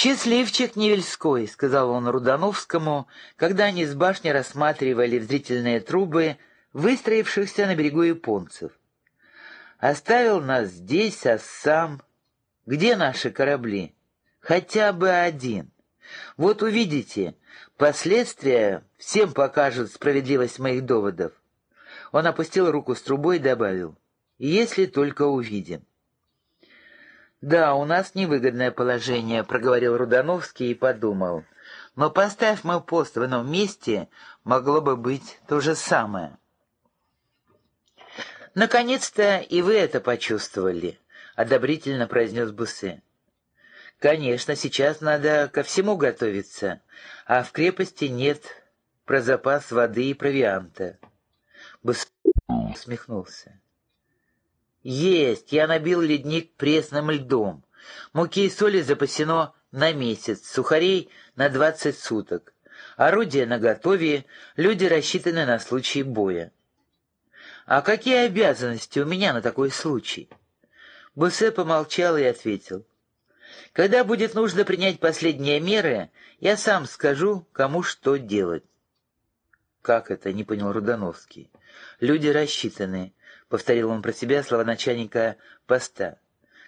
«Счастливчик Невельской», — сказал он Рудановскому, когда они с башни рассматривали в зрительные трубы выстроившихся на берегу японцев. «Оставил нас здесь, а сам... Где наши корабли? Хотя бы один. Вот увидите, последствия всем покажут справедливость моих доводов». Он опустил руку с трубой и добавил, «Если только увидим». «Да, у нас невыгодное положение», — проговорил Рудановский и подумал. «Но поставь мой пост в ином месте, могло бы быть то же самое». «Наконец-то и вы это почувствовали», — одобрительно произнес Бусе. «Конечно, сейчас надо ко всему готовиться, а в крепости нет про запас воды и провианта». Бусе усмехнулся. «Есть! Я набил ледник пресным льдом. Муки и соли запасено на месяц, сухарей на двадцать суток. Орудия наготове, люди рассчитаны на случай боя. А какие обязанности у меня на такой случай?» Бусе помолчал и ответил. «Когда будет нужно принять последние меры, я сам скажу, кому что делать». «Как это?» — не понял Рудановский. «Люди рассчитаны. — повторил он про себя слова начальника поста.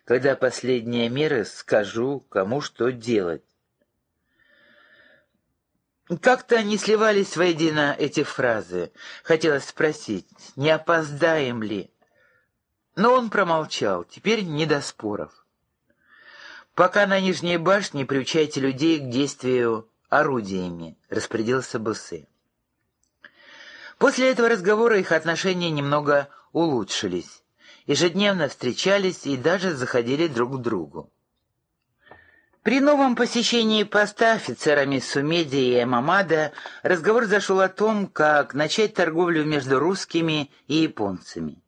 «Когда последние меры, скажу, кому что делать». Как-то не сливались воедино эти фразы. Хотелось спросить, не опоздаем ли? Но он промолчал, теперь не до споров. «Пока на нижней башне приучайте людей к действию орудиями», — распорядился Бусы. После этого разговора их отношения немного улучшились, ежедневно встречались и даже заходили друг к другу. При новом посещении поста офицерами Сумеди и Эмамада разговор зашел о том, как начать торговлю между русскими и японцами.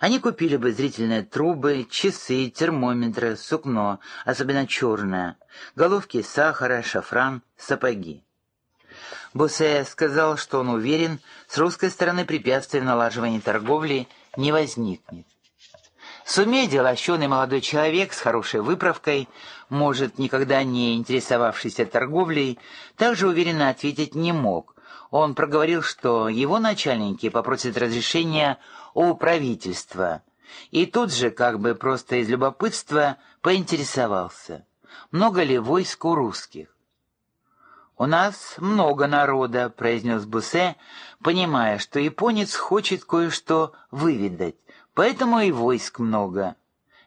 Они купили бы зрительные трубы, часы, термометры, сукно, особенно черное, головки сахара, шафран, сапоги. Бусе сказал, что он уверен, с русской стороны препятствий в налаживании торговли не возникнет. Сумеди, лощеный молодой человек с хорошей выправкой, может, никогда не интересовавшийся торговлей, также уверенно ответить не мог. Он проговорил, что его начальники попросят разрешения у правительства. И тут же, как бы просто из любопытства, поинтересовался, много ли войск у русских. «У нас много народа», — произнес Бусе, понимая, что японец хочет кое-что выведать, поэтому и войск много.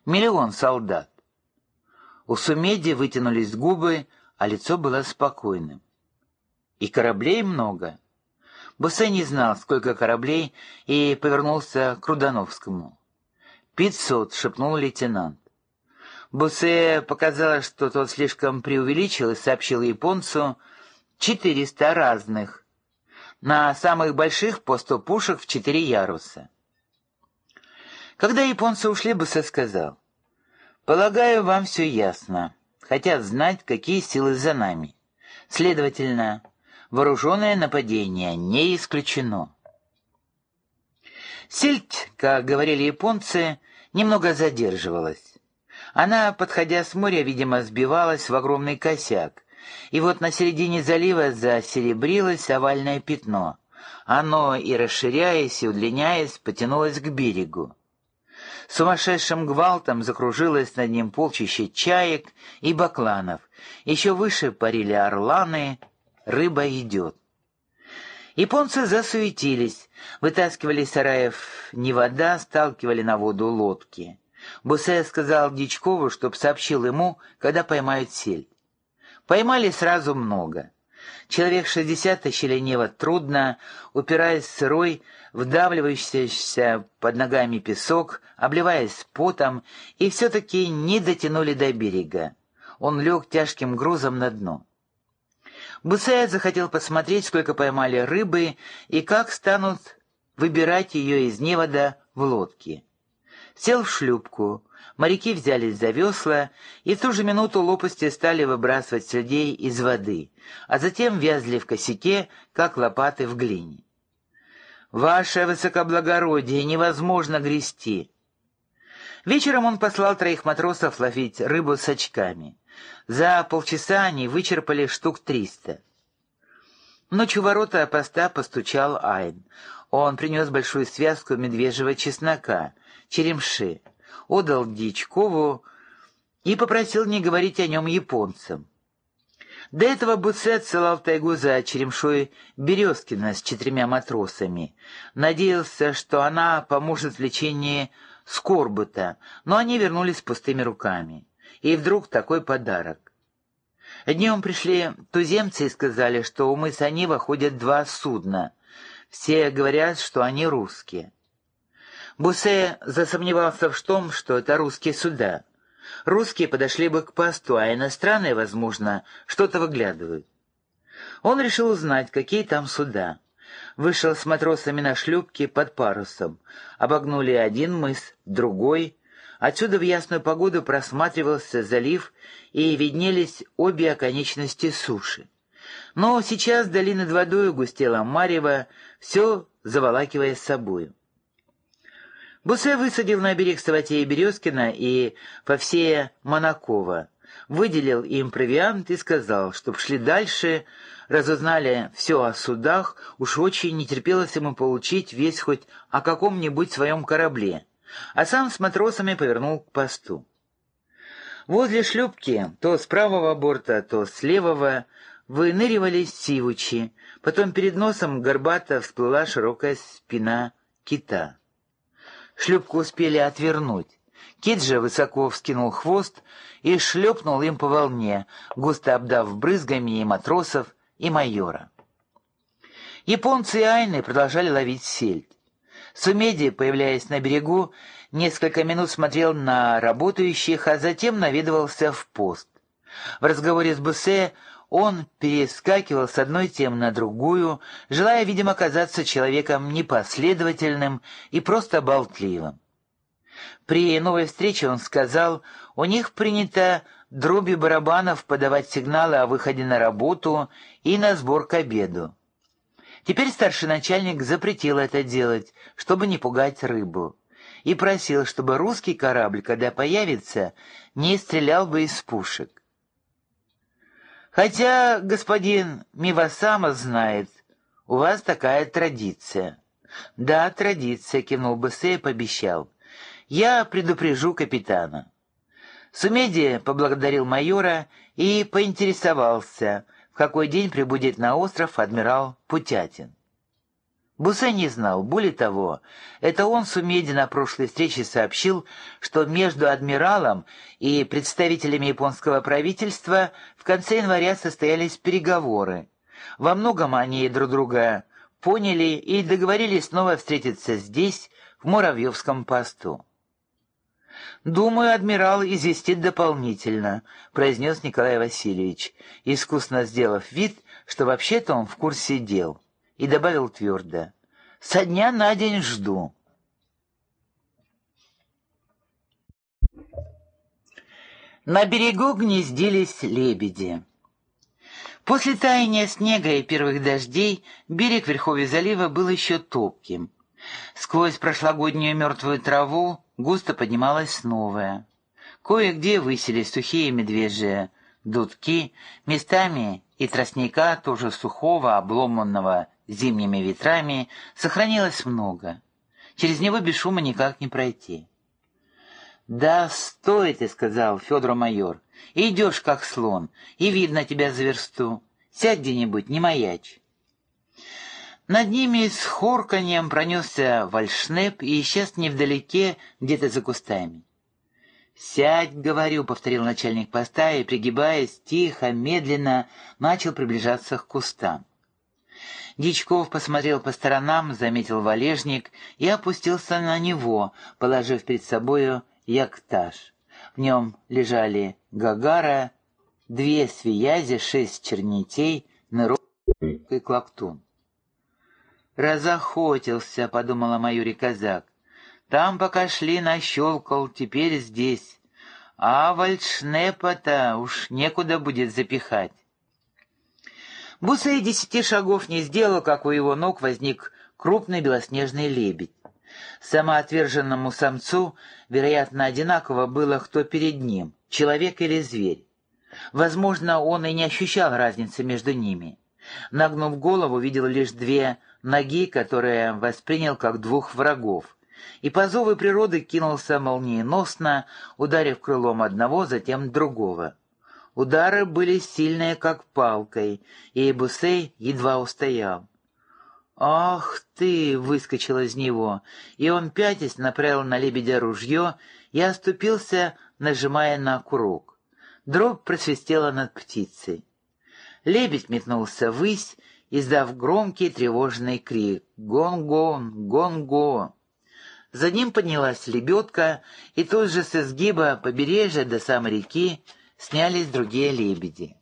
Миллион солдат. У Сумеди вытянулись губы, а лицо было спокойным. «И кораблей много». Бусе не знал, сколько кораблей, и повернулся к Рудановскому. «Пятьсот», — шепнул лейтенант. Бусе показалось, что тот слишком преувеличил и сообщил японцу, 400 разных. На самых больших по 100 пушек в 4 яруса. Когда японцы ушли, Бусе сказал, «Полагаю, вам все ясно. Хотят знать, какие силы за нами. Следовательно, вооруженное нападение не исключено». Сельдь, как говорили японцы, немного задерживалась. Она, подходя с моря, видимо, сбивалась в огромный косяк, и вот на середине залива засеребрилось овальное пятно. Оно, и расширяясь, и удлиняясь, потянулось к берегу. Сумасшедшим гвалтом закружилось над ним полчище чаек и бакланов. Еще выше парили орланы, рыба идет. Японцы засуетились, вытаскивали сараев не вода, сталкивали на воду лодки. Бусе сказал Дичкову, чтоб сообщил ему, когда поймают сель. Поймали сразу много. Человек шестьдесят тащили нево трудно, упираясь сырой, вдавливающийся под ногами песок, обливаясь потом, и все-таки не дотянули до берега. Он лег тяжким грузом на дно. Бусая захотел посмотреть, сколько поймали рыбы и как станут выбирать ее из невода в лодке. Сел в шлюпку, Моряки взялись за весла, и в ту же минуту лопасти стали выбрасывать людей из воды, а затем вязли в косяке, как лопаты в глине. «Ваше высокоблагородие, невозможно грести!» Вечером он послал троих матросов ловить рыбу с очками. За полчаса они вычерпали штук триста. Ночью ворота поста постучал Айн. Он принес большую связку медвежьего чеснока, черемши, отдал Дичкову и попросил не говорить о нем японцам. До этого Буце отсылал тайгу за черемшой Березкина с четырьмя матросами. Надеялся, что она поможет в лечении скорбута, но они вернулись с пустыми руками. И вдруг такой подарок. Днем пришли туземцы и сказали, что у мыса Нива ходят два судна. Все говорят, что они русские. Бусе засомневался в том, что это русские суда. Русские подошли бы к посту, а иностранные, возможно, что-то выглядывают. Он решил узнать, какие там суда. Вышел с матросами на шлюпке под парусом. Обогнули один мыс, другой. Отсюда в ясную погоду просматривался залив, и виднелись обе оконечности суши. Но сейчас вдали над водой густела марево, все заволакивая собою. Бусе высадил на берег Саватея Березкина и Повсея Монакова, выделил им провиант и сказал, чтоб шли дальше, разузнали все о судах, уж очень не терпелось ему получить весь хоть о каком-нибудь своем корабле, а сам с матросами повернул к посту. Возле шлюпки, то с правого борта, то с левого, выныривались сивучи, потом перед носом горбато всплыла широкая спина кита. Шлюпку успели отвернуть. Кит же высоко вскинул хвост и шлепнул им по волне, густо обдав брызгами и матросов, и майора. Японцы и айны продолжали ловить сельдь. Сумеди, появляясь на берегу, несколько минут смотрел на работающих, а затем наведывался в пост. В разговоре с Бусе он перескакивал с одной темы на другую, желая, видимо, казаться человеком непоследовательным и просто болтливым. При новой встрече он сказал, у них принято дроби барабанов подавать сигналы о выходе на работу и на сбор к обеду. Теперь старший начальник запретил это делать, чтобы не пугать рыбу, и просил, чтобы русский корабль, когда появится, не стрелял бы из пушек. Хотя господин Мивасама знает, у вас такая традиция. Да, традиция, кивнул Бессе и пообещал. Я предупрежу капитана. Сумеди поблагодарил майора и поинтересовался, в какой день прибудет на остров адмирал Путятин. Бусе не знал. Более того, это он Сумеди на прошлой встрече сообщил, что между адмиралом и представителями японского правительства в конце января состоялись переговоры. Во многом они друг друга поняли и договорились снова встретиться здесь, в Муравьевском посту. «Думаю, адмирал известит дополнительно», — произнес Николай Васильевич, искусно сделав вид, что вообще-то он в курсе дел и добавил твердо. «Со дня на день жду». На берегу гнездились лебеди. После таяния снега и первых дождей берег Верховья залива был еще топким. Сквозь прошлогоднюю мертвую траву густо поднималась новая. Кое-где высились сухие медвежьи дудки, местами и тростника, тоже сухого, обломанного зимними ветрами сохранилось много. Через него без шума никак не пройти. «Да, стой ты», — сказал Федор майор. «Идешь, как слон, и видно тебя за версту. Сядь где-нибудь, не маячь». Над ними с хорканьем пронесся вальшнеп и исчез невдалеке, где-то за кустами. «Сядь, — говорю, — повторил начальник поста и, пригибаясь, тихо, медленно, начал приближаться к кустам. Дичков посмотрел по сторонам, заметил валежник и опустился на него, положив перед собою яктаж. В нем лежали гагара, две свиязи, шесть чернетей, нырок и клактун. «Разохотился», — подумала майори казак. «Там, пока шли, нащелкал, теперь здесь. А вальшнепа-то уж некуда будет запихать». Буса десяти шагов не сделал, как у его ног возник крупный белоснежный лебедь. Самоотверженному самцу, вероятно, одинаково было, кто перед ним, человек или зверь. Возможно, он и не ощущал разницы между ними. Нагнув голову, видел лишь две ноги, которые воспринял как двух врагов, и по зову природы кинулся молниеносно, ударив крылом одного, затем другого. Удары были сильные, как палкой, и Эбусей едва устоял. «Ах ты!» — выскочил из него, и он, пятясь, направил на лебедя ружье и оступился, нажимая на курок. Дробь просвистела над птицей. Лебедь метнулся ввысь, издав громкий тревожный крик «Гон-гон! Гон-го!». За ним поднялась лебедка, и тут же с изгиба побережья до самой реки снялись другие лебеди.